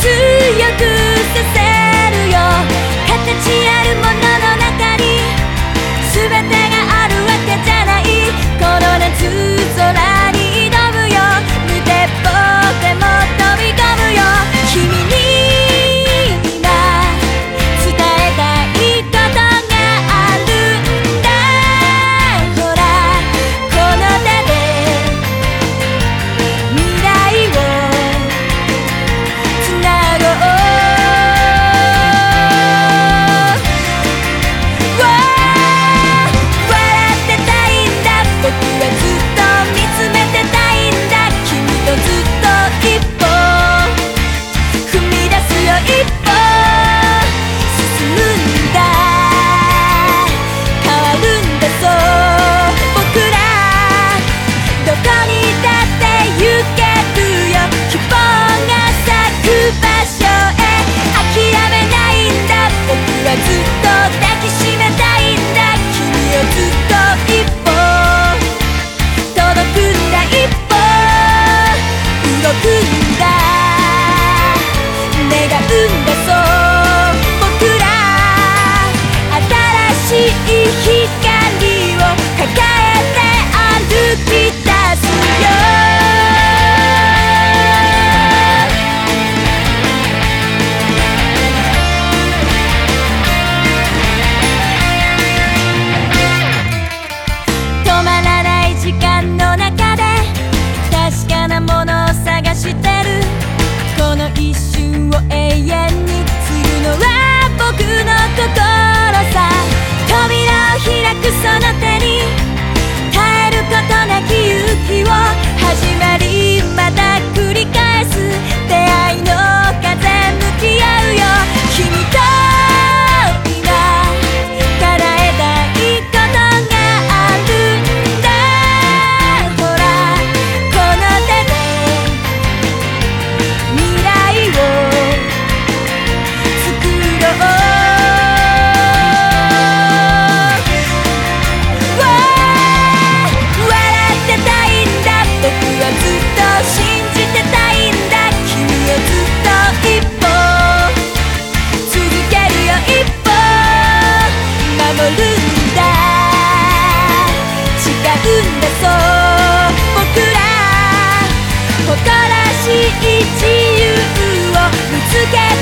強く僕月は始め自由をぶつけ